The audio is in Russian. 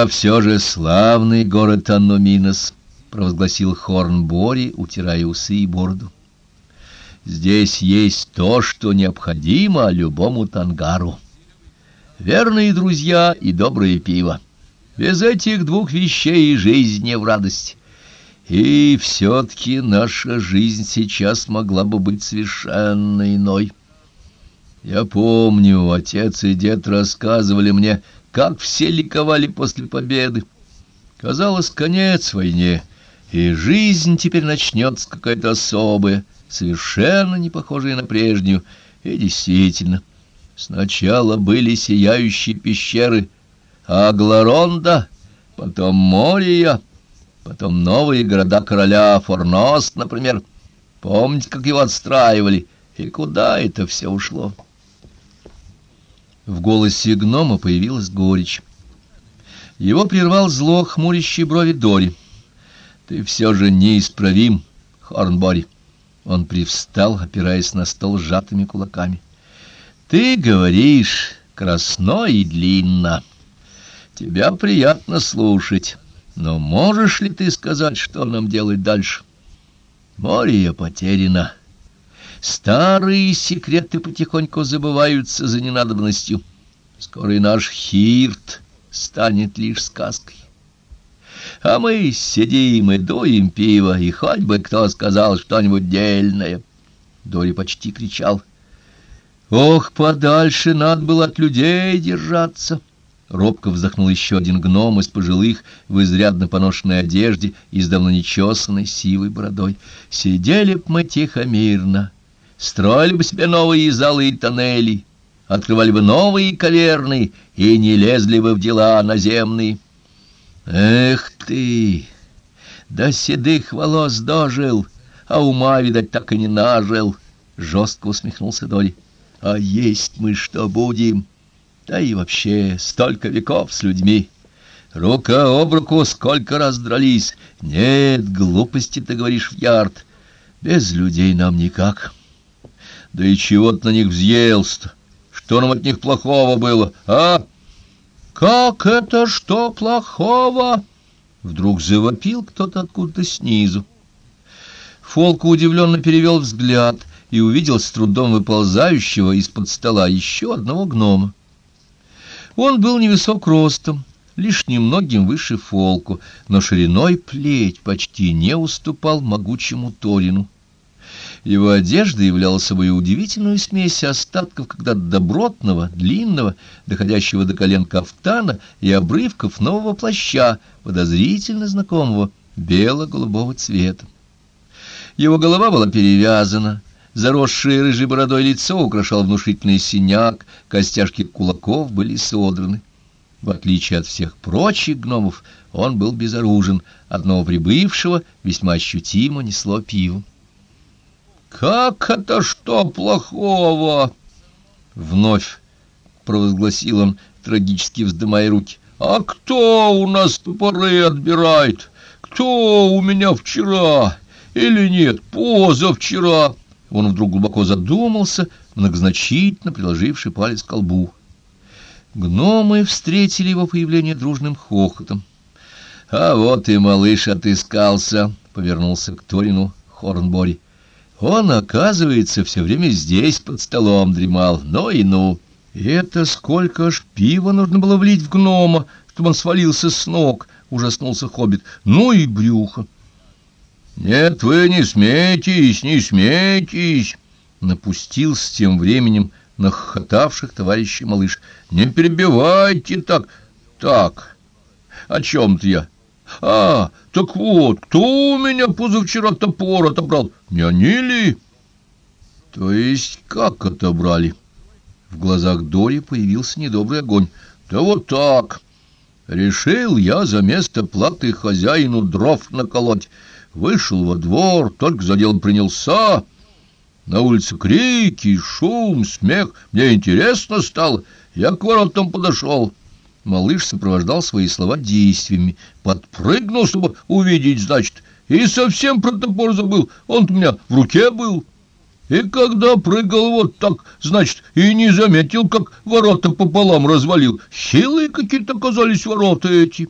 «А все же славный город Аннуминос», — провозгласил Хорн Бори, утирая усы и бороду. «Здесь есть то, что необходимо любому тангару. Верные друзья и доброе пиво. Без этих двух вещей жизнь не в радость. И все-таки наша жизнь сейчас могла бы быть совершенно иной». Я помню, отец и дед рассказывали мне, как все ликовали после победы. Казалось, конец войне, и жизнь теперь начнется какая-то особая, совершенно не похожая на прежнюю. И действительно, сначала были сияющие пещеры Агларонда, потом Мория, потом новые города короля Форнос, например. Помните, как его отстраивали, и куда это все ушло?» В голосе гнома появилась горечь. Его прервал зло хмурящий брови Дори. «Ты все же неисправим, Хорнбори!» Он привстал, опираясь на стол сжатыми кулаками. «Ты говоришь красно и длинно. Тебя приятно слушать, но можешь ли ты сказать, что нам делать дальше? Море потеряно». Старые секреты потихоньку забываются за ненадобностью. Скоро и наш Хирт станет лишь сказкой. А мы сидим и дуем пиво, и хоть бы кто сказал что-нибудь дельное. Дори почти кричал. Ох, подальше надо было от людей держаться. Робко вздохнул еще один гном из пожилых, в изрядно поношенной одежде и с давно нечесанной сивой бородой. Сидели б мы тихо-мирно, строили бы себе новые залы и тоннели, открывали бы новые каверны и не лезли бы в дела наземные. Эх ты! До седых волос дожил, а ума, видать, так и не нажил, — жестко усмехнулся Дори. А есть мы что будем? Да и вообще столько веков с людьми. Рука об руку сколько раз дрались. Нет, глупости ты говоришь в ярд. Без людей нам никак. — да и чего ты на них взъелся Что нам от них плохого было, а? Как это что плохого? Вдруг завопил кто-то откуда-то снизу. Фолка удивленно перевел взгляд и увидел с трудом выползающего из-под стола еще одного гнома. Он был невысок ростом, лишь немногим выше Фолку, но шириной плеть почти не уступал могучему Торину. Его одежда являла собой удивительную смесь остатков когда-то добротного, длинного, доходящего до колен кафтана и обрывков нового плаща, подозрительно знакомого бело-голубого цвета. Его голова была перевязана, заросшее рыжей бородой лицо украшал внушительный синяк, костяшки кулаков были содраны. В отличие от всех прочих гномов, он был безоружен, одного прибывшего весьма ощутимо несло пивом. «Как это что плохого?» Вновь провозгласил он, трагически вздымая руки. «А кто у нас топоры отбирает? Кто у меня вчера? Или нет, позавчера?» Он вдруг глубоко задумался, многозначительно приложивший палец к колбу. Гномы встретили его появление дружным хохотом. «А вот и малыш отыскался», — повернулся к Торину Хорнбори. Он, оказывается, все время здесь под столом дремал. Ну и ну. Это сколько ж пива нужно было влить в гнома, чтобы он свалился с ног, ужаснулся хоббит. Ну и брюхо. Нет, вы не смейтесь, не смейтесь, напустился тем временем на хохотавших товарищей малыш. Не перебивайте так. Так, о чем-то я. А, так вот, кто у меня позавчера топор отобрал? Не они ли? То есть как отобрали? В глазах Дори появился недобрый огонь. Да вот так. Решил я за место платы хозяину дров наколоть. Вышел во двор, только за делом принялся. На улице крики, шум, смех. Мне интересно стало. Я к воротам подошел. Малыш сопровождал свои слова действиями. Подпрыгнул, чтобы увидеть, значит, и совсем про топор забыл. Он у меня в руке был. И когда прыгал вот так, значит, и не заметил, как ворота пополам развалил. Силы какие-то оказались ворота эти.